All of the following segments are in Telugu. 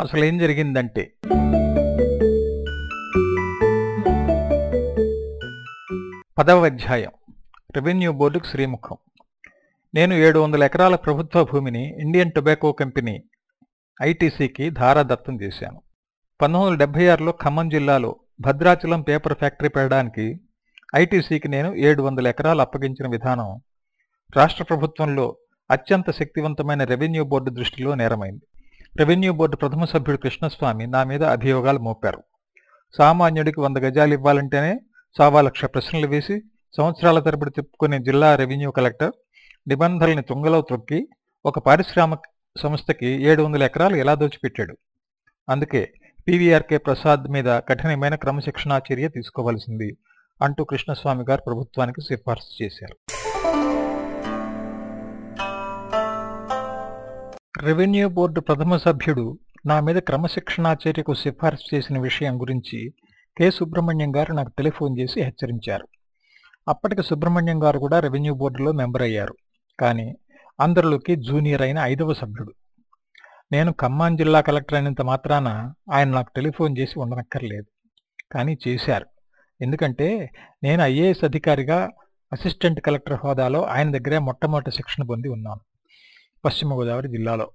అసలు ఏం జరిగిందంటే పదవ అధ్యాయం రెవెన్యూ బోర్డుకు శ్రీముఖం. నేను ఏడు వందల ఎకరాల ప్రభుత్వ భూమిని ఇండియన్ టొబాకో కంపెనీ ఐటీసీకి ధారాదత్తం చేశాను. పంతొమ్మిది వందల డెబ్బై ఆరులో ఖమ్మం జిల్లాలో భద్రాచలం పేపర్ ఫ్యాక్టరీ పెట్టడానికి ఐటీసీకి నేను ఏడు వందల ఎకరాలు అప్పగించిన విధానం రాష్ట్ర ప్రభుత్వంలో అత్యంత శక్తివంతమైన రెవెన్యూ బోర్డు దృష్టిలో నేరమైంది. రెవెన్యూ బోర్డు ప్రథమ సభ్యుడు కృష్ణస్వామి నా మీద అభియోగాలు మోపారు. సామాన్యుడికి వంద గజాలు ఇవ్వాలంటేనే సవా లక్ష ప్రశ్నలు వేసి సంవత్సరాల తరబడి తిప్పుకునే జిల్లా రెవెన్యూ కలెక్టర్ నిబంధనల్ని తుంగలో త్రొక్కి ఒక పారిశ్రామిక సంస్థకి ఏడు వందల ఎకరాలు ఎలా దోచిపెట్టాడు? అందుకే పీవీఆర్కే ప్రసాద్ మీద కఠినమైన క్రమశిక్షణా చర్య తీసుకోవాల్సింది అంటూ కృష్ణస్వామి గారు ప్రభుత్వానికి సిఫార్సు చేశారు. రెవెన్యూ బోర్డు ప్రథమ సభ్యుడు నా మీద క్రమశిక్షణా చర్యకు సిఫార్సు చేసిన విషయం గురించి కె. సుబ్రహ్మణ్యం గారు నాకు టెలిఫోన్ చేసి హెచ్చరించారు. అప్పటికి సుబ్రహ్మణ్యం గారు కూడా రెవెన్యూ బోర్డులో మెంబర్ అయ్యారు. కానీ అందరిలోకి జూనియర్ అయిన ఐదవ సభ్యుడు. నేను ఖమ్మం జిల్లా కలెక్టర్ అయినంత మాత్రాన ఆయన నాకు టెలిఫోన్ చేసి ఉండనక్కర్లేదు. కానీ చేశారు. ఎందుకంటే నేను ఐఏఎస్ అధికారిగా అసిస్టెంట్ కలెక్టర్ హోదాలో ఆయన దగ్గరే మొట్టమొదటి శిక్షణ పొంది ఉన్నాను. పశ్చిమ గోదావరి జిల్లాలో.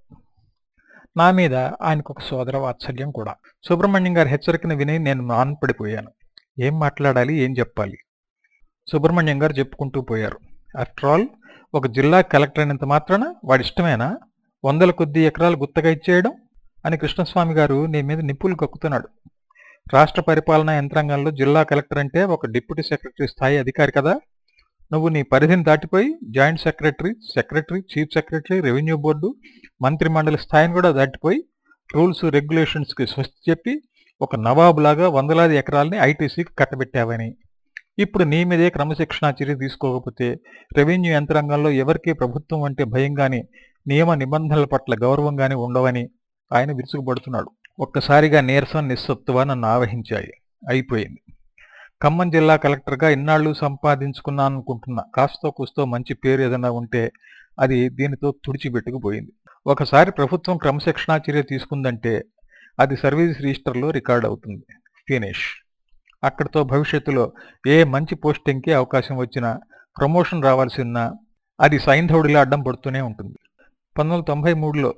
నా మీద ఆయనకు ఒక సోదర వాత్సల్యం కూడా. సుబ్రహ్మణ్యం గారి హెచ్చరికను విని నేను నాన్పడిపోయాను ఏం మాట్లాడాలి? ఏం చెప్పాలి? సుబ్రహ్మణ్యం గారు చెప్పుకుంటూ పోయారు. ఆఫ్టర్ ఆల్ ఒక జిల్లా కలెక్టర్ అయినంత మాత్రాన వాడి ఇష్టమేనా? వందల కొద్ది ఎకరాలు గుత్తగా ఇచ్చేయడం? అని కృష్ణస్వామి గారు నీ మీద నిప్పులు కక్కుతున్నాడు. రాష్ట్ర పరిపాలనా యంత్రాంగంలో జిల్లా కలెక్టర్ అంటే ఒక డిప్యూటీ సెక్రటరీ స్థాయి అధికారి కదా? నువ్వు నీ పరిధిని దాటిపోయి joint secretary secretary chief secretary revenue board మంత్రి మండలి స్థాయిని కూడా దాటిపోయి రూల్స్ రెగ్యులేషన్స్కి స్వస్తి చెప్పి ఒక నవాబులాగా వందలాది ఎకరాలని ఐటీసీకి కట్టబెట్టావని. ఇప్పుడు నీ మీదే క్రమశిక్షణా చర్య తీసుకోకపోతే రెవెన్యూ యంత్రాంగంలో ఎవరికీ ప్రభుత్వం అంటే భయంగాని నియమ నిబంధనల పట్ల గౌరవంగాని ఉండవని ఆయన విరుచుకుపడుతున్నాడు. ఒక్కసారిగా నీరసం నిస్సత్తువ నన్ను ఆవహించాయి. అయిపోయింది. ఖమ్మం జిల్లా కలెక్టర్గా ఇన్నాళ్ళు సంపాదించుకున్నాను అనుకుంటున్నా కాస్తో కూస్తో మంచి పేరు ఏదైనా ఉంటే అది దీనితో తుడిచిపెట్టుకుపోయింది. ఒకసారి ప్రభుత్వం క్రమశిక్షణా చర్య తీసుకుందంటే అది సర్వీస్ రిజిస్టర్లో రికార్డ్ అవుతుంది. ఫినిష్. అక్కడితో భవిష్యత్తులో ఏ మంచి పోస్టింగ్కి అవకాశం వచ్చినా ప్రమోషన్ రావాల్సిన అది సైంధవుడిలా అడ్డం పడుతూనే ఉంటుంది. పంతొమ్మిది తొంభై మూడులో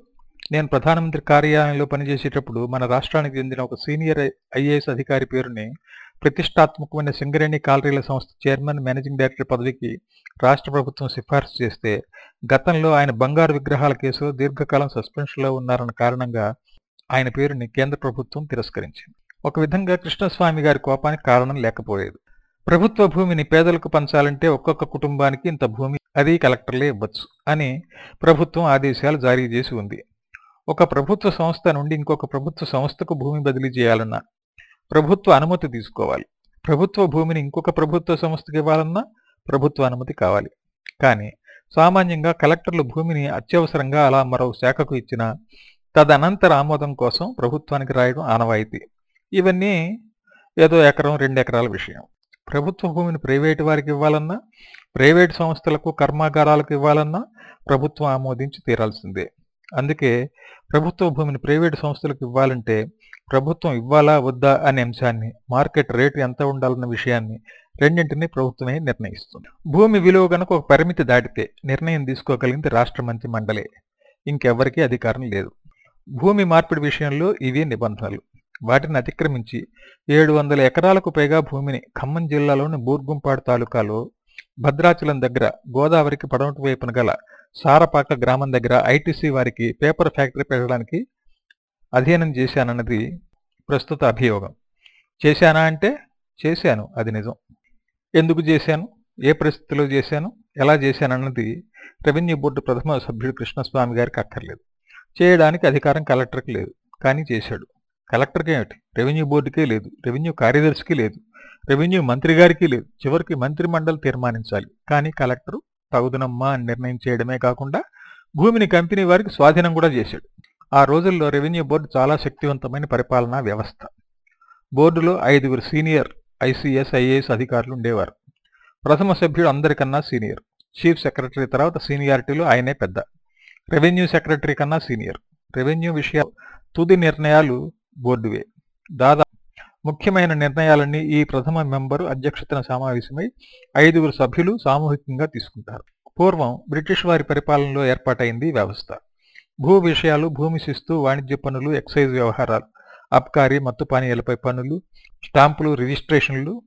నేను ప్రధానమంత్రి కార్యాలయంలో పనిచేసేటప్పుడు మన రాష్ట్రానికి చెందిన ఒక సీనియర్ ఐఏఎస్ అధికారి పేరుని ప్రతిష్టాత్మకమైన సింగరేణి కాలరీల సంస్థ చైర్మన్ మేనేజింగ్ డైరెక్టర్ పదవికి రాష్ట్ర ప్రభుత్వం సిఫార్సు చేస్తే గతంలో ఆయన బంగారు విగ్రహాల కేసులో దీర్ఘకాలం సస్పెన్షన్లో ఉన్నారన్న కారణంగా ఆయన పేరుని కేంద్ర ప్రభుత్వం తిరస్కరించింది. ఒక విధంగా కృష్ణస్వామి గారి కోపానికి కారణం లేకపోలేదు. ప్రభుత్వ భూమిని పేదలకు పంచాలంటే ఒక్కొక్క కుటుంబానికి ఇంత భూమి అది కలెక్టర్లే ఇవ్వచ్చు అని ప్రభుత్వం ఆదేశాలు జారీ చేసి ఉంది. ఒక ప్రభుత్వ సంస్థ నుండి ఇంకొక ప్రభుత్వ సంస్థకు భూమి బదిలీ చేయాలన్నా ప్రభుత్వ అనుమతి తీసుకోవాలి. ప్రభుత్వ భూమిని ఇంకొక ప్రభుత్వ సంస్థకి ఇవ్వాలన్నా ప్రభుత్వ అనుమతి కావాలి. కానీ సామాన్యంగా కలెక్టర్లు భూమిని అత్యవసరంగా అలా మరో శాఖకు ఇచ్చిన తదనంతర ఆమోదం కోసం ప్రభుత్వానికి రాయడం ఆనవాయితీ. ఇవన్నీ ఏదో ఎకరం రెండు ఎకరాల విషయం. ప్రభుత్వ భూమిని ప్రైవేటు వారికి ఇవ్వాలన్నా ప్రైవేటు సంస్థలకు కర్మాగారాలకు ఇవ్వాలన్నా ప్రభుత్వం ఆమోదించి తీరాల్సిందే. అందుకే ప్రభుత్వ భూమిని ప్రైవేటు సంస్థలకు ఇవ్వాలంటే ప్రభుత్వం ఇవ్వాలా వద్దా అనే అంశాన్ని మార్కెట్ రేటు ఎంత ఉండాలన్న విషయాన్ని రెండింటినీ ప్రభుత్వమే నిర్ణయిస్తుంది. భూమి విలువ గనక ఒక పరిమితి దాటితే నిర్ణయం తీసుకోగలిగింది రాష్ట్ర మంత్రి మండలే. ఇంకెవ్వరికీ అధికారం లేదు. భూమి మార్పిడి విషయంలో ఇవి నిబంధనలు. వాటిని అతిక్రమించి ఏడు వందల ఎకరాలకు పైగా భూమిని ఖమ్మం జిల్లాలోని బూర్గుంపాడు తాలూకాలో భద్రాచలం దగ్గర గోదావరికి పడమటి వైపున గల సారపాక గ్రామం దగ్గర ఐటీసీ వారికి పేపర్ ఫ్యాక్టరీ పెట్టడానికి అధ్యయనం చేశానన్నది ప్రస్తుత అభియోగం. చేశానా అంటే చేశాను అది నిజం. ఎందుకు చేశాను? ఏ పరిస్థితిలో చేశాను? ఎలా చేశానన్నది రెవెన్యూ బోర్డు ప్రథమ సభ్యుడు కృష్ణస్వామి గారికి అక్కర్లేదు. చేయడానికి అధికారం కలెక్టర్కి లేదు కానీ చేశాడు. కలెక్టర్కి ఏమిటి? రెవెన్యూ బోర్డుకే లేదు రెవెన్యూ కార్యదర్శికి లేదు రెవెన్యూ మంత్రి గారికి లేదు. చివరికి మంత్రి మండలి తీర్మానించాలి కానీ కలెక్టర్ తగుదనమ్మా అని నిర్ణయం చేయడమే కాకుండా భూమిని కంపెనీ వారికి స్వాధీనం కూడా చేశాడు. ఆ రోజుల్లో రెవెన్యూ బోర్డు చాలా శక్తివంతమైన పరిపాలనా వ్యవస్థ. బోర్డులో ఐదుగురు సీనియర్ ఐసీఎస్ ఐఏఎస్ అధికారులు ఉండేవారు. ప్రథమ సభ్యుడు అందరికన్నా సీనియర్. చీఫ్ సెక్రటరీ తర్వాత సీనియారిటీలో ఆయనే పెద్ద. రెవెన్యూ సెక్రటరీ కన్నా సీనియర్. రెవెన్యూ విషయాలు తుది నిర్ణయాలు బోర్డువే. దాదాపు ముఖ్యమైన నిర్ణయాలన్నీ ఈ ప్రథమ మెంబరు అధ్యక్షతన సమావేశమై ఐదుగురు సభ్యులు సామూహికంగా తీసుకుంటారు. పూర్వం బ్రిటిష్ వారి పరిపాలనలో ఏర్పాటైంది వ్యవస్థ. భూ విషయాలు భూమి శిస్తు వాణిజ్య పనులు ఎక్సైజ్ వ్యవహారాలు అబ్కారీ మత్తు పానీయాలపై పనులు స్టాంపులు రిజిస్ట్రేషన్లు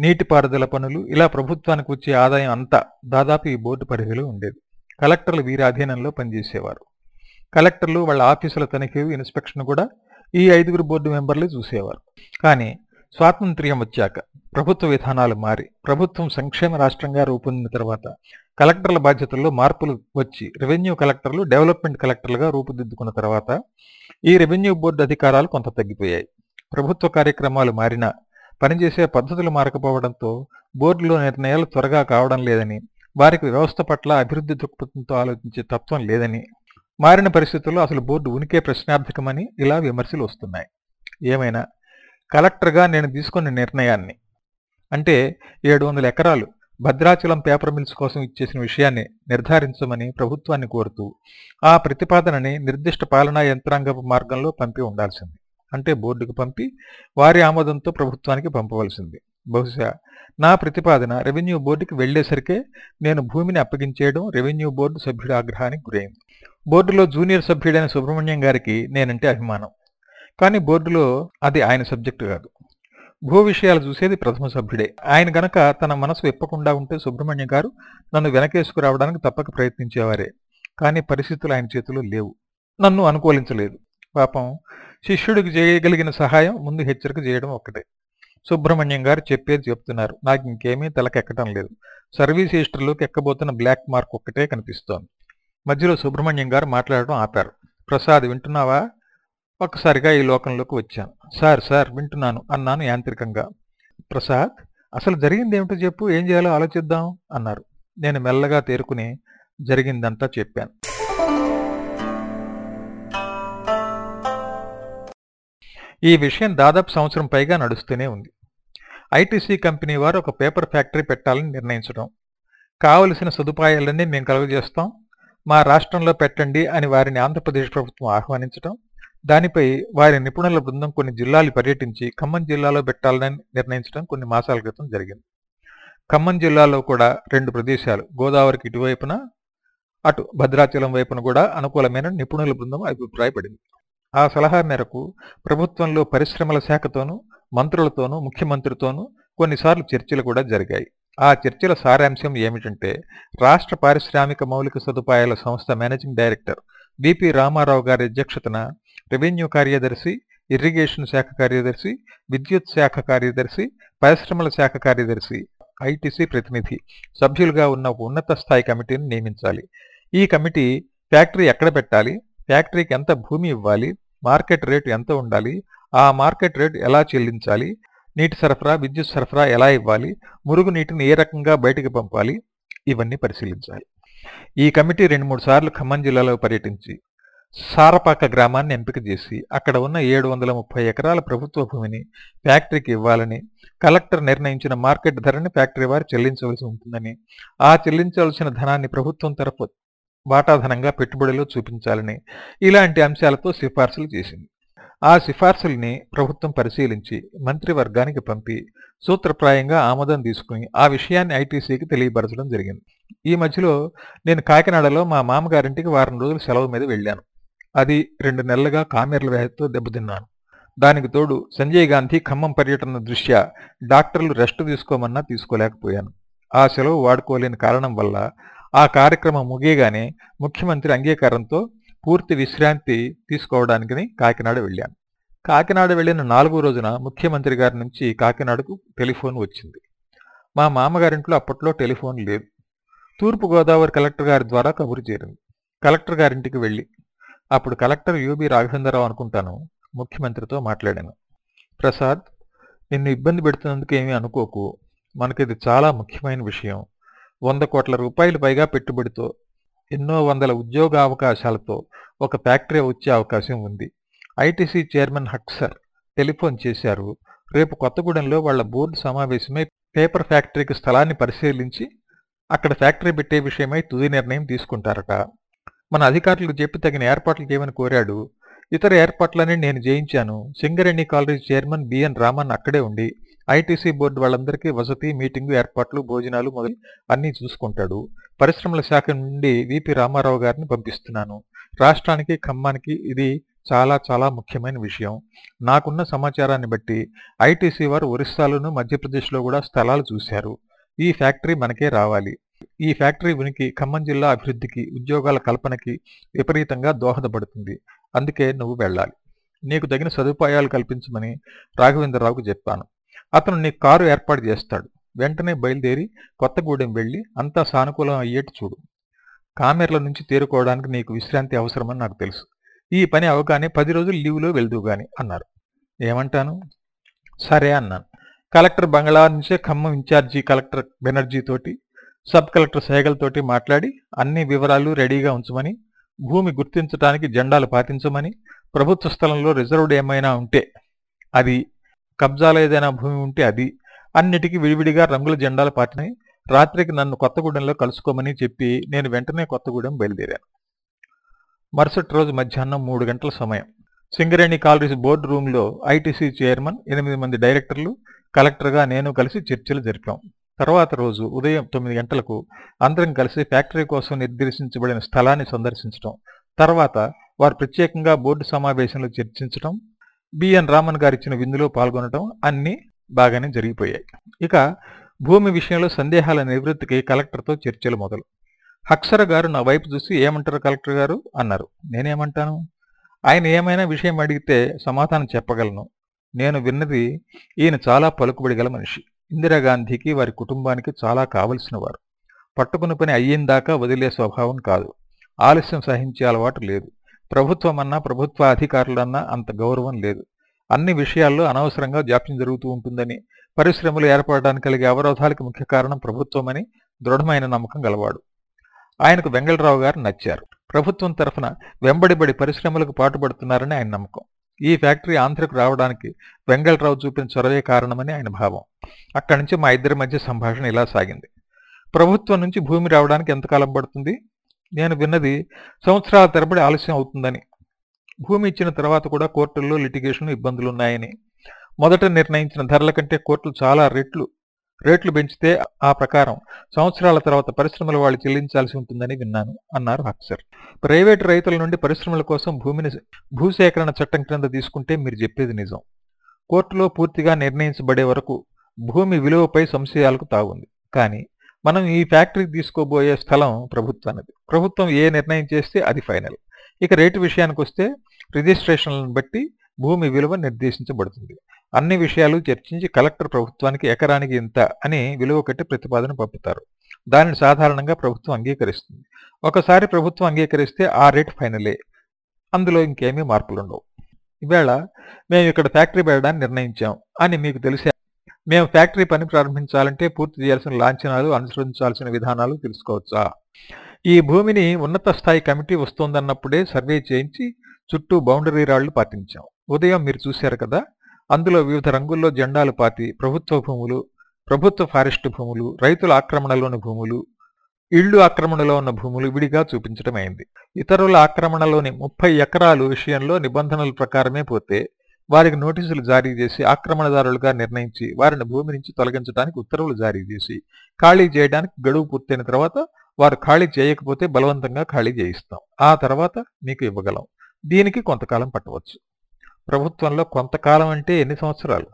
నీటిపారుదల పనులు ఇలా ప్రభుత్వానికి వచ్చే ఆదాయం అంతా దాదాపు ఈ బోర్డు పరిధిలో ఉండేది. కలెక్టర్లు వీరి అధీనంలో పనిచేసేవారు. కలెక్టర్లు వాళ్ళ ఆఫీసుల తనిఖీ ఇన్స్పెక్షన్ కూడా ఈ ఐదుగురు బోర్డు మెంబర్లు చూసేవారు. కానీ స్వాతంత్ర్యం వచ్చాక ప్రభుత్వ విధానాలు మారి ప్రభుత్వం సంక్షేమ రాష్ట్రంగా రూపొందిన తర్వాత కలెక్టర్ల బాధ్యతల్లో మార్పులు వచ్చి రెవెన్యూ కలెక్టర్లు డెవలప్మెంట్ కలెక్టర్లుగా రూపుదిద్దుకున్న తర్వాత ఈ రెవెన్యూ బోర్డు అధికారాలు కొంత తగ్గిపోయాయి. ప్రభుత్వ కార్యక్రమాలు మారినా పనిచేసే పద్ధతులు మారకపోవడంతో బోర్డులో నిర్ణయాలు త్వరగా కావడం లేదని వారికి వ్యవస్థ పట్ల అభివృద్ధి దృక్పథంతో ఆలోచించే తత్వం లేదని మారిన పరిస్థితుల్లో అసలు బోర్డు ఉనికే ప్రశ్నార్థకమని ఇలా విమర్శలు వస్తున్నాయి. ఏమైనా కలెక్టర్గా నేను తీసుకున్న నిర్ణయాన్ని. అంటే ఏడు వందల ఎకరాలు భద్రాచలం పేపర్ మిల్స్ కోసం ఇచ్చేసిన విషయాన్ని నిర్ధారించమని ప్రభుత్వాన్ని కోరుతూ ఆ ప్రతిపాదనని నిర్దిష్ట పాలనా యంత్రాంగపు మార్గంలో పంపి ఉండాల్సింది. అంటే బోర్డుకు పంపి వారి ఆమోదంతో ప్రభుత్వానికి పంపవలసింది. బహుశా నా ప్రతిపాదన రెవెన్యూ బోర్డుకి వెళ్ళేసరికే నేను భూమిని అప్పగించేయడం రెవెన్యూ బోర్డు సభ్యుడి ఆగ్రహానికి గురైంది. బోర్డులో జూనియర్ సభ్యుడైన సుబ్రహ్మణ్యం గారికి నేనంటే అభిమానం. కానీ బోర్డులో అది ఆయన సబ్జెక్టు కాదు. భూ విషయాలు చూసేది ప్రథమ సభ్యుడే. ఆయన గనక తన మనసు ఎప్పకుండా ఉంటే సుబ్రహ్మణ్యం గారు నన్ను వెనకేసుకురావడానికి తప్పక ప్రయత్నించేవారే. కానీ పరిస్థితులు ఆయన చేతిలో లేవు. నన్ను అనుకూలించలేదు. పాపం శిష్యుడికి చేయగలిగిన సహాయం ముందు హెచ్చరిక చేయడం ఒక్కటే. సుబ్రహ్మణ్యం గారు చెప్పేది చెప్తున్నారు. నాకు ఇంకేమీ తలకెక్కడం లేదు. సర్వీస్ హిస్టరీలోకి ఎక్కబోతున్న బ్లాక్ మార్క్ ఒక్కటే కనిపిస్తోంది. మధ్యలో సుబ్రహ్మణ్యం గారు మాట్లాడడం ఆపారు. ప్రసాద్ వింటున్నావా? ఒక్కసారిగా ఈ లోకంలోకి వచ్చాను సార్ సార్ వింటున్నాను అన్నాను యాంత్రికంగా. ప్రసాద్ అసలు జరిగింది ఏమిటో చెప్పు ఏం చేయాలో ఆలోచిద్దాం అన్నారు. నేను మెల్లగా తేరుకుని జరిగిందంతా చెప్పాను. ఈ విషయం దాదాపు సంవత్సరం పైగా నడుస్తూనే ఉంది. ఐటీసీ కంపెనీ వారు ఒక పేపర్ ఫ్యాక్టరీ పెట్టాలని నిర్ణయించడం కావలసిన సదుపాయాలన్నీ మేము కలుగజేస్తాం మా రాష్ట్రంలో పెట్టండి అని వారిని ఆంధ్రప్రదేశ్ ప్రభుత్వం ఆహ్వానించడం దానిపై వారి నిపుణుల బృందం కొన్ని జిల్లాలు పర్యటించి ఖమ్మం జిల్లాలో పెట్టాలని నిర్ణయించడం కొన్ని మాసాల క్రితం జరిగింది. ఖమ్మం జిల్లాలో కూడా రెండు ప్రదేశాలు గోదావరికి ఇటువైపున అటు భద్రాచలం వైపున కూడా అనుకూలమైన నిపుణుల బృందం అభిప్రాయపడింది. ఆ సలహా మేరకు ప్రభుత్వంలో పరిశ్రమల శాఖతోనూ మంత్రులతోనూ ముఖ్యమంత్రితోనూ కొన్నిసార్లు చర్చలు కూడా జరిగాయి. ఆ చర్చల సారాంశం ఏమిటంటే రాష్ట్ర పారిశ్రామిక మౌలిక సదుపాయాల సంస్థ మేనేజింగ్ డైరెక్టర్ బిపి రామారావు గారి అధ్యక్షతన రెవెన్యూ కార్యదర్శి ఇరిగేషన్ శాఖ కార్యదర్శి విద్యుత్ శాఖ కార్యదర్శి పరిశ్రమల శాఖ కార్యదర్శి ఐటీసీ ప్రతినిధి. సభ్యులుగా ఉన్న ఒక ఉన్నత స్థాయి కమిటీని నియమించాలి. ఈ కమిటీ ఫ్యాక్టరీ ఎక్కడ పెట్టాలి? ఫ్యాక్టరీకి ఎంత భూమి ఇవ్వాలి? మార్కెట్ రేటు ఎంత ఉండాలి? ఆ మార్కెట్ రేటు ఎలా చెల్లించాలి? నీటి సరఫరా విద్యుత్ సరఫరా ఎలా ఇవ్వాలి? మురుగు నీటిని ఏ రకంగా బయటికి పంపాలి? ఇవన్నీ పరిశీలించాలి. ఈ కమిటీ రెండు మూడు సార్లు ఖమ్మం జిల్లాలో పర్యటించి సారపాక గ్రామాన్ని ఎంపిక చేసి అక్కడ ఉన్న ఏడు వందల ముప్పై ఎకరాల ప్రభుత్వ భూమిని ఫ్యాక్టరీకి ఇవ్వాలని కలెక్టర్ నిర్ణయించిన మార్కెట్ ధరని ఫ్యాక్టరీ వారు చెల్లించవలసి ఉంటుందని ఆ చెల్లించవలసిన ధనాన్ని ప్రభుత్వం తరఫు వాటాధనంగా పెట్టుబడిలో చూపించాలని ఇలాంటి అంశాలతో సిఫార్సులు చేసింది. ఆ సిఫార్సుల్ని ప్రభుత్వం పరిశీలించి మంత్రివర్గానికి పంపి సూత్రప్రాయంగా ఆమోదం తీసుకుని ఆ విషయాన్ని ఐటీసీకి తెలియపరచడం జరిగింది. ఈ మధ్యలో నేను కాకినాడలో మా మామగారింటికి వారం రోజులు సెలవు మీద వెళ్ళాను. అది రెండు నెలలుగా కామెర్ల వ్యాధితో దెబ్బతిన్నాను. దానికి తోడు సంజయ్ గాంధీ ఖమ్మం పర్యటన దృష్ట్యా డాక్టర్లు రెస్ట్ తీసుకోమన్నా తీసుకోలేకపోయాను. ఆ సెలవు వాడుకోలేని కారణం వల్ల ఆ కార్యక్రమం ముగియగానే ముఖ్యమంత్రి అంగీకారంతో పూర్తి విశ్రాంతి తీసుకోవడానికి కాకినాడ వెళ్ళాను. కాకినాడ వెళ్ళిన నాలుగో రోజున ముఖ్యమంత్రి గారి నుంచి కాకినాడకు టెలిఫోన్ వచ్చింది. మా మామగారింట్లో అప్పట్లో టెలిఫోన్ లేదు. తూర్పుగోదావరి కలెక్టర్ గారి ద్వారా కబురు చేరింది. కలెక్టర్ గారింటికి వెళ్ళి అప్పుడు కలెక్టర్ యూబి రాఘవేంద్రరావు అనుకుంటాను ముఖ్యమంత్రితో మాట్లాడాను. ప్రసాద్ నిన్ను ఇబ్బంది పెడుతున్నందుకు ఏమీ అనుకోకు. మనకిది చాలా ముఖ్యమైన విషయం. వంద కోట్ల రూపాయలు పైగా పెట్టుబడితో ఎన్నో వందల ఉద్యోగ అవకాశాలతో ఒక ఫ్యాక్టరీ వచ్చే అవకాశం ఉంది. ఐటీసీ చైర్మన్ హక్సర్ టెలిఫోన్ చేశారు. రేపు కొత్తగూడెంలో వాళ్ళ బోర్డు సమావేశమై పేపర్ ఫ్యాక్టరీకి స్థలాన్ని పరిశీలించి అక్కడ ఫ్యాక్టరీ పెట్టే విషయమై తుది నిర్ణయం తీసుకుంటారట. మన అధికారులకు చెప్పి తగిన ఏర్పాట్లు చేయమని కోరాడు? ఇతర ఏర్పాట్లన్నీ నేను చేయించాను Singareni college chairman B N Raman అక్కడే ఉండి ఐటీసీ బోర్డు వాళ్ళందరికీ వసతి మీటింగు ఏర్పాట్లు భోజనాలు మొదలు అన్నీ చూసుకుంటాడు. పరిశ్రమల శాఖ నుండి విపి రామారావు గారిని పంపిస్తున్నాను. రాష్ట్రానికి ఖమ్మానికి ఇది చాలా చాలా ముఖ్యమైన విషయం. నాకున్న సమాచారాన్ని బట్టి ఐటీసీ వారు ఒరిస్సాలోను మధ్యప్రదేశ్లో కూడా స్థలాలు చూశారు. ఈ ఫ్యాక్టరీ మనకే రావాలి. ఈ ఫ్యాక్టరీ ఉనికి ఖమ్మం జిల్లా అభివృద్ధికి ఉద్యోగాల కల్పనకి విపరీతంగా దోహదపడుతుంది. అందుకే నువ్వు వెళ్ళాలి. నీకు తగిన సదుపాయాలు కల్పించమని రాఘవేంద్రరావుకు చెప్పాను. అతను నీ కారు ఏర్పాటు చేస్తాడు. వెంటనే బయలుదేరి కొత్తగూడెం వెళ్ళి అంతా సానుకూలం అయ్యేట్టు చూడు. కామెర్ల నుంచి తేరుకోవడానికి నీకు విశ్రాంతి అవసరమని నాకు తెలుసు. ఈ పని అవగానే పది రోజులు లీవ్లో వెళ్దు గాని అన్నారు. ఏమంటాను? సరే అన్నాను. కలెక్టర్ బంగ్లా నుంచే ఖమ్మం ఇన్ఛార్జి కలెక్టర్ బెనర్జీ తోటి సబ్ కలెక్టర్ సైగల్తోటి మాట్లాడి అన్ని వివరాలు రెడీగా ఉంచమని భూమి గుర్తించడానికి జెండాలు పాటించమని ప్రభుత్వ స్థలంలో రిజర్వ్డ్ ఏమైనా ఉంటే అది కబ్జాలో ఏదైనా భూమి ఉంటే అది అన్నిటికీ విడివిడిగా రంగుల జెండాలు పాటినాయి రాత్రికి నన్ను కొత్తగూడెంలో కలుసుకోమని చెప్పి నేను వెంటనే కొత్తగూడెం బయలుదేరాను. మరుసటి రోజు మధ్యాహ్నం మూడు గంటల సమయం. సింగరేణి కాలరీస్ బోర్డు రూమ్లో ఐటీసీ చైర్మన్ ఎనిమిది మంది డైరెక్టర్లు కలెక్టర్గా నేను కలిసి చర్చలు జరిపాం. తర్వాత రోజు ఉదయం తొమ్మిది గంటలకు అందరం కలిసి ఫ్యాక్టరీ కోసం నిర్దేశించబడిన స్థలాన్ని సందర్శించడం తర్వాత వారు ప్రత్యేకంగా బోర్డు సమావేశంలో చర్చించడం బిఎన్ రామన్ గారిచ్చిన విందులో పాల్గొనడం అన్నీ బాగానే జరిగిపోయాయి. ఇక భూమి విషయంలో సందేహాల నివృత్తికి కలెక్టర్తో చర్చలు మొదలు. హక్సర గారు నా వైపు చూసి ఏమంటారు కలెక్టర్ గారు? అన్నారు. నేనేమంటాను? ఆయన ఏమైనా విషయం అడిగితే సమాధానం చెప్పగలను. నేను విన్నది ఈయన చాలా పలుకుబడి గల మనిషి. ఇందిరాగాంధీకి వారి కుటుంబానికి చాలా కావలసిన వారు పట్టుకుని పని అయ్యిందాకా వదిలే స్వభావం కాదు. ఆలస్యం సహించే అలవాటు లేదు. ప్రభుత్వం అన్నా ప్రభుత్వ అధికారులన్నా అంత గౌరవం లేదు. అన్ని విషయాల్లో అనవసరంగా జాప్యం జరుగుతూ ఉంటుందని పరిశ్రమలు ఏర్పడడానికి కలిగే అవరోధాలకు ముఖ్య కారణం ప్రభుత్వమని దృఢమైన నమ్మకం గలవాడు. ఆయనకు వెంగళరావు గారు నచ్చారు. ప్రభుత్వం తరఫున వెంబడిబడి పరిశ్రమలకు పాటుపడుతున్నారని ఆయన నమ్మకం. ఈ ఫ్యాక్టరీ ఆంధ్రకు రావడానికి వెంగళరావు చూపిన చొరవే కారణమని ఆయన భావం. అక్కడి నుంచి మా ఇద్దరి మధ్య సంభాషణ ఇలా సాగింది. ప్రభుత్వం నుంచి భూమి రావడానికి ఎంతకాలం పడుతుంది? నేను విన్నది సంవత్సరాల తరబడి ఆలస్యం అవుతుందని. భూమి ఇచ్చిన తర్వాత కూడా కోర్టుల్లో లిటిగేషన్ ఇబ్బందులున్నాయని. మొదట నిర్ణయించిన ధరల కంటే కోర్టులు చాలా రెట్లు రేట్లు పెంచితే ఆ ప్రకారం సంవత్సరాల తర్వాత పరిశ్రమల వాళ్ళు చెల్లించాల్సి ఉంటుందని విన్నాను అన్నారు హక్సర్ ప్రైవేటు రైతుల నుండి పరిశ్రమల కోసం భూమిని భూసేకరణ చట్టం క్రింద తీసుకుంటే మీరు చెప్పేది నిజం. కోర్టులో పూర్తిగా నిర్ణయించబడే వరకు భూమి విలువపై సంశయాలకు తాగుంది కానీ మనం ఈ ఫ్యాక్టరీ తీసుకోబోయే స్థలం ప్రభుత్వానిది. ప్రభుత్వం ఏ నిర్ణయం చేస్తే అది ఫైనల్. ఇక రేటు విషయానికి వస్తే రిజిస్ట్రేషన్లను బట్టి భూమి విలువ నిర్దేశించబడుతుంది. అన్ని విషయాలు చర్చించి కలెక్టర్ ప్రభుత్వానికి ఎకరానికి ఇంత అని విలువ కట్టి ప్రతిపాదన పంపుతారు. దానిని సాధారణంగా ప్రభుత్వం అంగీకరిస్తుంది. ఒకసారి ప్రభుత్వం అంగీకరిస్తే ఆ రేట్ ఫైనలే. అందులో ఇంకేమీ మార్పులుండవు. ఈవేళ మేము ఇక్కడ ఫ్యాక్టరీ పెట్టడానికి నిర్ణయించాం అని మీకు తెలిసే మేము ఫ్యాక్టరీ పని ప్రారంభించాలంటే పూర్తి చేయాల్సిన లాంఛనాలు అనుసరించాల్సిన విధానాలు తెలుసుకోవచ్చా? ఈ భూమిని ఉన్నత స్థాయి కమిటీ వస్తోందన్నప్పుడే సర్వే చేయించి చుట్టూ బౌండరీ రాళ్ళు పాటించాం. ఉదయం మీరు చూశారు కదా? అందులో వివిధ రంగుల్లో జెండాలు పాతి ప్రభుత్వ భూములు ప్రభుత్వ ఫారెస్ట్ భూములు రైతుల ఆక్రమణలోని భూములు ఇళ్ళు ఆక్రమణలో ఉన్న భూములు విడిగా చూపించడం అయింది. ఇతరుల ఆక్రమణలోని ముప్పై ఎకరాలు విషయంలో నిబంధనల ప్రకారమే పోతే వారికి నోటీసులు జారీ చేసి ఆక్రమణదారులుగా నిర్ణయించి వారిని భూమి నుంచి తొలగించడానికి ఉత్తర్వులు జారీ చేసి ఖాళీ చేయడానికి గడువు పూర్తయిన తర్వాత వారు ఖాళీ చేయకపోతే బలవంతంగా ఖాళీ చేయిస్తాం. ఆ తర్వాత మీకు ఇవ్వగలం. దీనికి కొంతకాలం పట్టవచ్చు. ప్రభుత్వంలో కొంతకాలం అంటే ఎన్ని సంవత్సరాలు?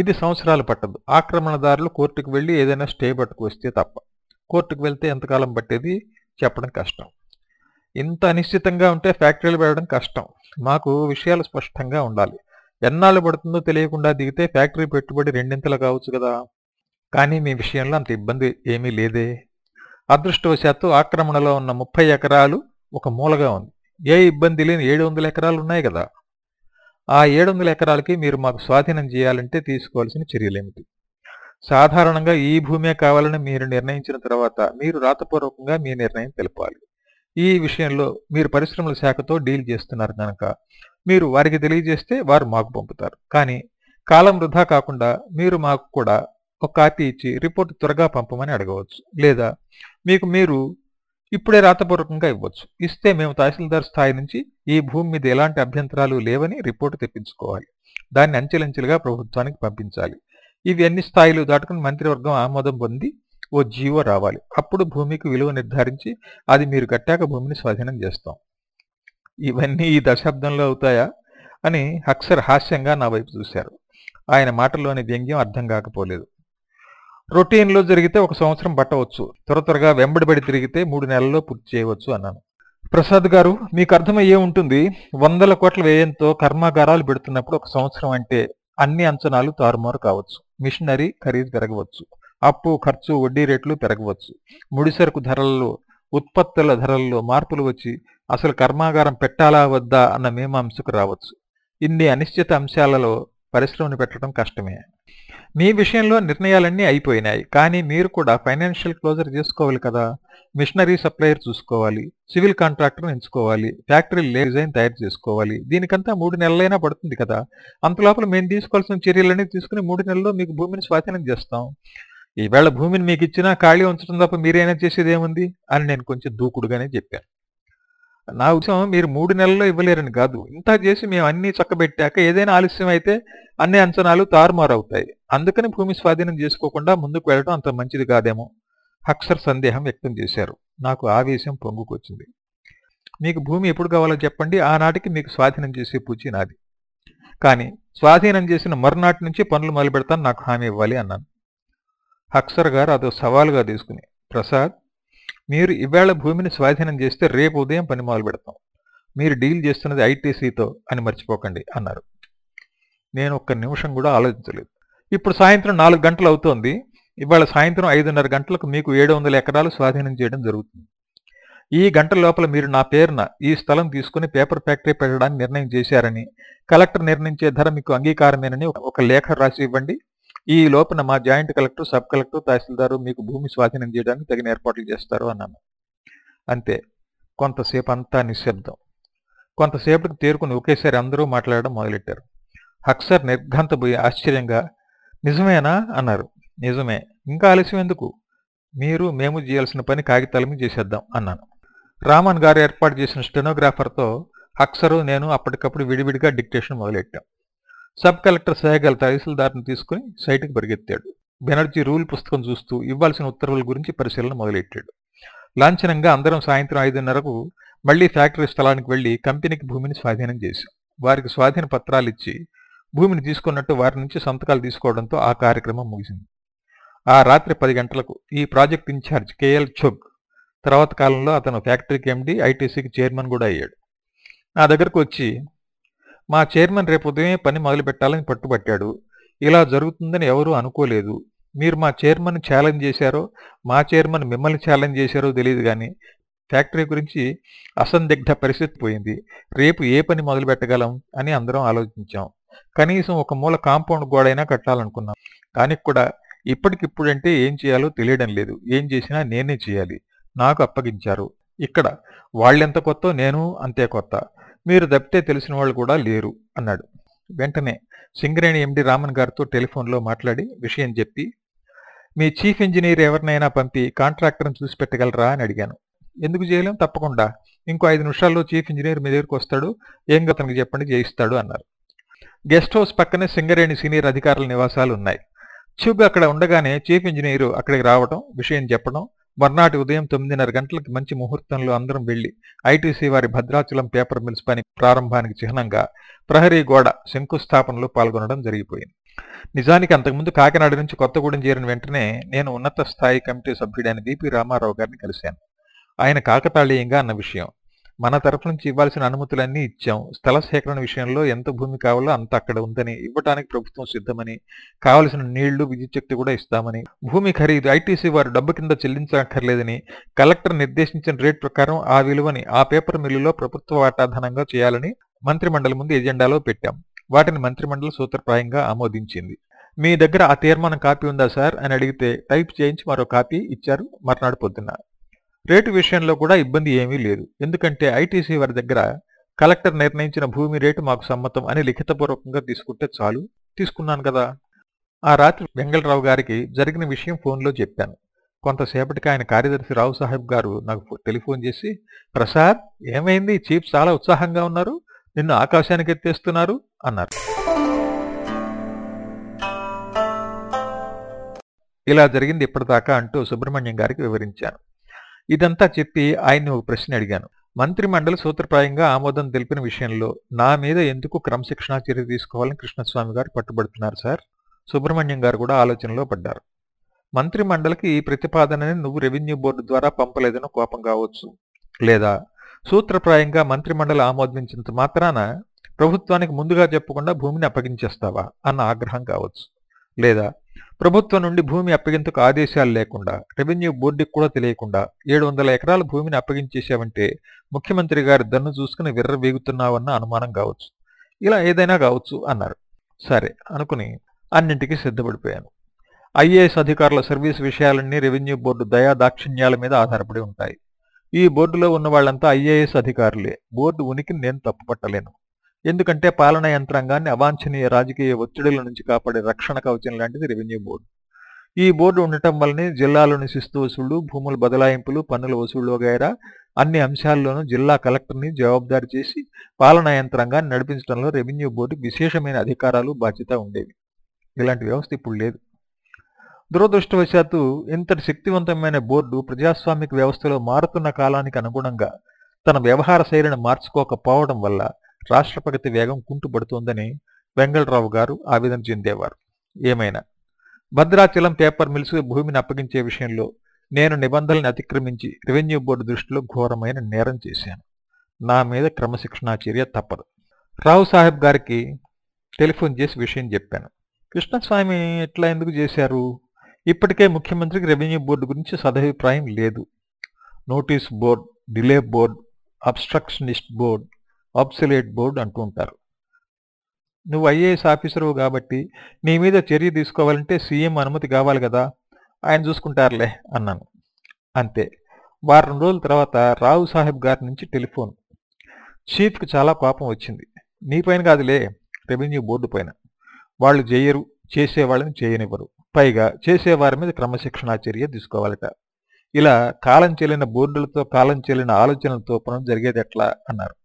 ఇది సంవత్సరాలు పట్టదు. ఆక్రమణదారులు కోర్టుకు వెళ్ళి ఏదైనా స్టే పట్టుకొస్తే తప్ప. కోర్టుకు వెళ్తే ఎంతకాలం పట్టేది? చెప్పడం కష్టం. ఇంత అనిశ్చితంగా ఉంటే ఫ్యాక్టరీలు పెట్టడం కష్టం. మాకు విషయాలు స్పష్టంగా ఉండాలి. ఎన్నాళ్ళు పడుతుందో తెలియకుండా దిగితే ఫ్యాక్టరీ పెట్టుబడి రెండింతలు కావచ్చు కదా. కానీ మీ విషయంలో అంత ఇబ్బంది ఏమీ లేదే. అదృష్టవశాత్తు ఆక్రమణలో ఉన్న ముప్పై ఎకరాలు ఒక మూలగా ఉంది. ఏ ఇబ్బంది లేని ఏడు వందల ఎకరాలు ఉన్నాయి కదా. ఆ ఏడు వందల ఎకరాలకి మీరు మాకు స్వాధీనం చేయాలంటే తీసుకోవాల్సిన చర్యలేమిటి సాధారణంగా ఈ భూమే కావాలని మీరు నిర్ణయించిన తర్వాత మీరు రాతపూర్వకంగా మీ నిర్ణయం తెలపాలి. ఈ విషయంలో మీరు పరిశ్రమల శాఖతో డీల్ చేస్తున్నారు కనుక మీరు వారికి తెలియజేస్తే వారు మాకు పంపుతారు. కానీ కాలం వృధా కాకుండా మీరు మాకు కూడా ఒక కాపీ ఇచ్చి రిపోర్ట్ త్వరగా పంపమని అడగవచ్చు. లేదా మీకు మీరు ఇప్పుడే రాతపూర్వకంగా ఇవ్వచ్చు. ఇస్తే మేము తహసీల్దార్ స్థాయి నుంచి ఈ భూమి మీద ఎలాంటి అభ్యంతరాలు లేవని రిపోర్టు తెప్పించుకోవాలి. దాన్ని అంచెలంచెలుగా ప్రభుత్వానికి పంపించాలి. ఇవి అన్ని స్థాయిలు దాటుకుని మంత్రివర్గం ఆమోదం పొంది ఓ జీవో రావాలి. అప్పుడు భూమికి విలువ నిర్ధారించి అది మీరు కట్టాక భూమిని స్వాధీనం చేస్తాం. ఇవన్నీ ఈ దశాబ్దంలో అవుతాయా? అని అక్సర్ హాస్యంగా నా వైపు చూశారు. ఆయన మాటల్లోని వ్యంగ్యం అర్థం కాకపోలేదు. రొటీన్లో జరిగితే ఒక సంవత్సరం పట్టవచ్చు. త్వర త్వరగా వెంబడిబడి తిరిగితే మూడు నెలల్లో పూర్తి చేయవచ్చు అన్నాను. ప్రసాద్ గారు మీకు అర్థమయ్యే ఉంటుంది వందల కోట్ల వ్యయంతో కర్మాగారాలు పెడుతున్నప్పుడు ఒక సంవత్సరం అంటే అన్ని అంచనాలు తారుమారు కావచ్చు. మిషనరీ ఖరీదు పెరగవచ్చు. అప్పు ఖర్చు వడ్డీ రేట్లు పెరగవచ్చు. ముడిసరుకు ధరల్లో ఉత్పత్తుల ధరల్లో మార్పులు వచ్చి అసలు కర్మాగారం పెట్టాలా వద్దా అన్న మీమాంసకు రావచ్చు. ఇన్ని అనిశ్చిత అంశాలలో పరిశ్రమను పెట్టడం కష్టమే. మీ విషయంలో నిర్ణయాలన్నీ అయిపోయినాయి. కానీ మీరు కూడా ఫైనాన్షియల్ క్లోజర్ చేసుకోవాలి కదా. మిషనరీ సప్లయర్ చూసుకోవాలి. సివిల్ కాంట్రాక్టర్ ఎంచుకోవాలి. ఫ్యాక్టరీ డిజైన్ తయారు చేసుకోవాలి. దీనికంతా మూడు నెలలైనా పడుతుంది కదా. అంతలోపల మేము తీసుకోవాల్సిన చర్యలన్నీ తీసుకుని మూడు నెలల్లో మీకు భూమిని స్వాధీనం చేస్తాం. ఈవేళ భూమిని మీకు ఇచ్చినా ఖాళీ ఉంచడం తప్ప మీరైనా చేసేది ఏముంది? అని నేను కొంచెం దూకుడుగానే చెప్పాను. నా ఉద్యమం మీరు మూడు నెలల్లో ఇవ్వలేరని కాదు. ఇంత చేసి మేము అన్ని చక్కబెట్టాక ఏదైనా ఆలస్యం అయితే అన్ని అంచనాలు తారుమారు అవుతాయి. అందుకని భూమి స్వాధీనం చేసుకోకుండా ముందుకు వెళ్ళడం అంత మంచిది కాదేమో హక్సర్ సందేహం వ్యక్తం చేశారు. నాకు ఆవేశం పొంగుకొచ్చింది. మీకు భూమి ఎప్పుడు కావాలో చెప్పండి. ఆనాటికి మీకు స్వాధీనం చేసే పూచి నాది. కానీ స్వాధీనం చేసిన మరునాటి నుంచి పనులు మొదలు పెడతాను నాకు హామీ ఇవ్వాలి అన్నాను. అక్సర్ గారు అదో సవాలుగా తీసుకుని ప్రసాద్ మీరు ఇవాళ భూమిని స్వాధీనం చేస్తే రేపు ఉదయం పని మొదలు పెడతాం. మీరు డీల్ చేస్తున్నది ఐటీసీతో అని మర్చిపోకండి అన్నారు. నేను ఒక్క నిమిషం కూడా ఆలోచించలేదు. ఇప్పుడు సాయంత్రం నాలుగు గంటలు అవుతోంది. ఇవాళ సాయంత్రం ఐదున్నర గంటలకు మీకు ఏడు వందల ఎకరాలు స్వాధీనం చేయడం జరుగుతుంది. ఈ గంట లోపల మీరు నా పేరున ఈ స్థలం తీసుకుని పేపర్ ఫ్యాక్టరీ పెట్టడానికి నిర్ణయం చేశారని కలెక్టర్ నిర్ణయించే ధర మీకు అంగీకారమేనని ఒక లేఖ రాసి ఇవ్వండి. ఈ లోపల మా joint collector sub collector tahsildar మీకు భూమి స్వాధీనం చేయడానికి తగిన ఏర్పాట్లు చేస్తారు అన్నాను. అంతే. కొంతసేపు అంతా నిశ్శబ్దం. కొంతసేపటికి తేరుకుని ఒకేసారి అందరూ మాట్లాడడం మొదలెట్టారు. హక్సర్ నిర్ఘంతపోయి ఆశ్చర్యంగా నిజమేనా? అన్నారు. నిజమే. ఇంకా ఆలస్యం ఎందుకు? మీరు మేము చేయాల్సిన పని కాగితాల మీద చేసేద్దాం అన్నాను. రామన్ గారు ఏర్పాటు చేసిన స్టెనోగ్రాఫర్తో హక్సరు నేను అప్పటికప్పుడు విడివిడిగా డిక్టేషన్ మొదలెట్టాం. సబ్ కలెక్టర్ సహగల తహసీల్దార్ని తీసుకుని సైట్కి పరిగెత్తాడు. బెనర్జీ రూల్ పుస్తకం చూస్తూ ఇవ్వాల్సిన ఉత్తర్వుల గురించి పరిశీలన మొదలెట్టాడు. లాంఛనంగా అందరం సాయంత్రం ఐదున్నరకు మళ్ళీ ఫ్యాక్టరీ స్థలానికి వెళ్ళి కంపెనీకి భూమిని స్వాధీనం చేశాం. వారికి స్వాధీన పత్రాలు ఇచ్చి భూమిని తీసుకున్నట్టు వారి నుంచి సంతకాలు తీసుకోవడంతో ఆ కార్యక్రమం ముగిసింది. ఆ రాత్రి పది గంటలకు ఈ ప్రాజెక్ట్ ఇన్ఛార్జ్ కేఎల్ ఛొగ్ తర్వాత కాలంలో అతను ఫ్యాక్టరీకి ఎండి ఐటీసీకి చైర్మన్ కూడా అయ్యాడు. నా దగ్గరకు వచ్చి మా చైర్మన్ రేపు ఉదయమే పని మొదలు పెట్టాలని పట్టుబట్టాడు. ఇలా జరుగుతుందని ఎవరూ అనుకోలేదు. మీరు మా చైర్మన్ ఛాలెంజ్ చేశారో మా చైర్మన్ మిమ్మల్ని ఛాలెంజ్ చేశారో తెలియదు కానీ ఫ్యాక్టరీ గురించి అసందిగ్ధ పరిస్థితి పోయింది. రేపు ఏ పని మొదలు పెట్టగలం అని అందరం ఆలోచించాం. కనీసం ఒక మూల కాంపౌండ్ గోడైనా కట్టాలనుకున్నాం. దానికి కూడా ఇప్పటికిప్పుడంటే ఏం చేయాలో తెలియడం లేదు. ఏం చేసినా నేనే చేయాలి. నాకు అప్పగించారు. ఇక్కడ వాళ్ళెంత కొత్త నేను అంతే కొత్త. మీరు తప్పితే తెలిసిన వాళ్ళు కూడా లేరు అన్నాడు. వెంటనే సింగరేణి ఎండి రామన్ గారితో టెలిఫోన్లో మాట్లాడి విషయం చెప్పి మీ చీఫ్ ఇంజనీర్ ఎవరినైనా పంపి కాంట్రాక్టర్ని చూసి పెట్టగలరా? అని అడిగాను. ఎందుకు చేయలేం? తప్పకుండా. ఇంకో ఐదు నిమిషాల్లో చీఫ్ ఇంజనీర్ మీ దగ్గరికి వస్తాడు. ఏం అతనికి చెప్పండి చేయిస్తాడు అన్నారు. గెస్ట్ హౌస్ పక్కనే సింగరేణి సీనియర్ అధికారుల నివాసాలు ఉన్నాయి. చ్యూబ్ అక్కడ ఉండగానే చీఫ్ ఇంజనీరు అక్కడికి రావడం విషయం చెప్పడం మర్నాటి ఉదయం తొమ్మిదిన్నర గంటలకు మంచి ముహూర్తంలో అందరం వెళ్ళి ఐటీసీ వారి భద్రాచలం పేపర్ మిల్స్ పని ప్రారంభానికి చిహ్నంగా ప్రహరీ గోడ శంకుస్థాపనలో పాల్గొనడం జరిగిపోయింది. నిజానికి అంతకుముందు కాకినాడ నుంచి కొత్తగూడెం చేరిన వెంటనే నేను ఉన్నత స్థాయి కమిటీ సభ్యుడైన బీపీ రామారావు గారిని కలిశాను. ఆయన కాకతాళీయంగా అన్న విషయం. మన తరఫు నుంచి ఇవ్వాల్సిన అనుమతులన్నీ ఇచ్చాం. స్థల సేకరణ విషయంలో ఎంత భూమి కావాలో అంత అక్కడ ఉందని ఇవ్వడానికి ప్రభుత్వం సిద్ధమని కావలసిన నీళ్ళు విద్యుచ్ఛక్తి కూడా ఇస్తామని భూమి ఖరీదు ఐటీసీ వారు డబ్బు కింద చెల్లించక్కర్లేదని కలెక్టర్ నిర్దేశించిన రేట్ ప్రకారం ఆ విలువని ఆ పేపర్ మిల్లులో ప్రభుత్వ వాటాధనంగా చేయాలని మంత్రిమండలి ముందు ఎజెండాలో పెట్టాం. వాటిని మంత్రిమండలి సూత్రప్రాయంగా ఆమోదించింది. మీ దగ్గర ఆ తీర్మానం కాపీ ఉందా సార్? అని అడిగితే టైప్ చేయించి మరో కాపీ ఇచ్చారు. మర్నాడు పొద్దున్న రేటు విషయంలో కూడా ఇబ్బంది ఏమీ లేదు. ఎందుకంటే ఐటీసీ వారి దగ్గర కలెక్టర్ నిర్ణయించిన భూమి రేటు మాకు సమ్మతం అని లిఖితపూర్వకంగా తీసుకుంటే చాలు. తీసుకున్నాను కదా. ఆ రాత్రి వెంగళరావు గారికి జరిగిన విషయం ఫోన్లో చెప్పాను. కొంతసేపటికి ఆయన కార్యదర్శి రావు సాహెబ్ గారు నాకు టెలిఫోన్ చేసి ప్రసాద్ ఏమైంది? చీఫ్ చాలా ఉత్సాహంగా ఉన్నారు. నిన్ను ఆకాశానికి ఎత్తేస్తున్నారు అన్నారు. ఇలా జరిగింది ఇప్పటిదాకా అంటూ సుబ్రహ్మణ్యం గారికి వివరించాను. ఇదంతా చెప్పి ఆయన్ని ఒక ప్రశ్న అడిగాను. మంత్రి మండలి సూత్రప్రాయంగా ఆమోదం తెలిపిన విషయంలో నా మీద ఎందుకు క్రమశిక్షణా చర్య తీసుకోవాలని కృష్ణస్వామి గారు పట్టుబడుతున్నారు సార్? సుబ్రహ్మణ్యం గారు కూడా ఆలోచనలో పడ్డారు. మంత్రి మండలికి ఈ ప్రతిపాదనని నువ్వు రెవెన్యూ బోర్డు ద్వారా పంపలేదని కోపం కావచ్చు. లేదా? సూత్రప్రాయంగా మంత్రిమండలి ఆమోదించినంత మాత్రాన ప్రభుత్వానికి ముందుగా చెప్పకుండా భూమిని అప్పగించేస్తావా? అన్న ఆగ్రహం కావచ్చు. లేదా? ప్రభుత్వం నుండి భూమి అప్పగింతకు ఆదేశాలు లేకుండా రెవెన్యూ బోర్డుకి కూడా తెలియకుండా ఏడు వందల ఎకరాల భూమిని అప్పగించేశావంటే ముఖ్యమంత్రి గారి దన్ను చూసుకుని విర్ర వీగుతున్నావన్న అనుమానం కావచ్చు. ఇలా ఏదైనా కావచ్చు అన్నారు. సరే అనుకుని అన్నింటికీ సిద్ధపడిపోయాను. ఐఏఎస్ అధికారుల సర్వీస్ విషయాలన్నీ రెవెన్యూ బోర్డు దయా దాక్షిణ్యాల మీద ఆధారపడి ఉంటాయి. ఈ బోర్డులో ఉన్న వాళ్ళంతా ఐఏఎస్ అధికారులే. బోర్డు ఉనికిని నేను తప్పుపట్టలేను. ఎందుకంటే పాలనా యంత్రాంగాన్ని అవాంఛనీయ రాజకీయ ఒత్తిడుల నుంచి కాపాడే రక్షణ కవచం లాంటిది రెవెన్యూ బోర్డు. ఈ బోర్డు ఉండటం వల్లనే జిల్లాలోని శిస్తు వసూళ్ళు భూముల బదలాయింపులు పన్నుల వసూళ్ళు వగైరా అన్ని అంశాల్లోనూ జిల్లా కలెక్టర్ని జవాబుదారి చేసి పాలనా యంత్రాంగాన్ని నడిపించడంలో రెవెన్యూ బోర్డు విశేషమైన అధికారాలు బాధ్యత ఉండేవి. ఇలాంటి వ్యవస్థ ఇప్పుడు లేదు. దురదృష్టవశాత్తు ఇంతటి శక్తివంతమైన బోర్డు ప్రజాస్వామిక వ్యవస్థలో మారుతున్న కాలానికి అనుగుణంగా తన వ్యవహార శైలిని మార్చుకోకపోవడం వల్ల రాష్ట్ర ప్రగతి వేగం కుంటుపడుతోందని వెంగళరావు గారు ఆవేదన చెందేవారు. ఏమైనా? భద్రాచలం పేపర్ మిల్స్ భూమిని అప్పగించే విషయంలో నేను నిబంధనలను అతిక్రమించి రెవెన్యూ బోర్డు దృష్టిలో ఘోరమైన నేరం చేశాను. నా మీద క్రమశిక్షణా చర్య తప్పదు. రావు సాహెబ్ గారికి టెలిఫోన్ చేసి విషయం చెప్పాను. కృష్ణస్వామి ఎట్లా ఎందుకు చేశారు? ఇప్పటికే ముఖ్యమంత్రికి రెవెన్యూ బోర్డు గురించి సదభిప్రాయం లేదు. Notice board delay board obstructionist board obsolete board అంటూ ఉంటారు. నువ్వు ఐఏఎస్ ఆఫీసరు కాబట్టి నీ మీద చర్య తీసుకోవాలంటే సీఎం అనుమతి కావాలి కదా ఆయన చూసుకుంటారులే అన్నాను. అంతే. వారం రోజుల తర్వాత రావు సాహెబ్ గారి నుంచి టెలిఫోన్. చీఫ్కి చాలా కోపం వచ్చింది. నీ పైన కాదులే రెవెన్యూ బోర్డు పైన. వాళ్ళు చేయరు చేసేవాళ్ళని చేయనివ్వరు. పైగా చేసేవారి మీద క్రమశిక్షణా చర్య తీసుకోవాలట. ఇలా కాలం చెల్లిన బోర్డులతో కాలం చెల్లిన ఆలోచనలతో పనులు జరిగేది ఎట్లా? అన్నారు.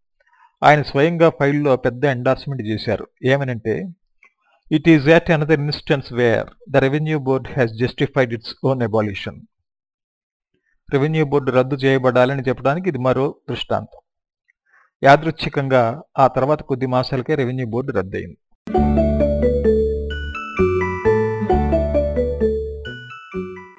ఆయన స్వయంగా ఫైల్లో పెద్ద ఎండార్స్మెంట్ చేశారు. ఏమనంటే it is yet another instance where the revenue board has justified its own abolition revenue board రద్దు చేయబడాలని చెప్పడానికి ఇది మరో దృష్టాంతం. యాదృచ్ఛికంగా ఆ తర్వాత కొద్ది మాసాలకే రెవెన్యూ బోర్డు రద్దయింది.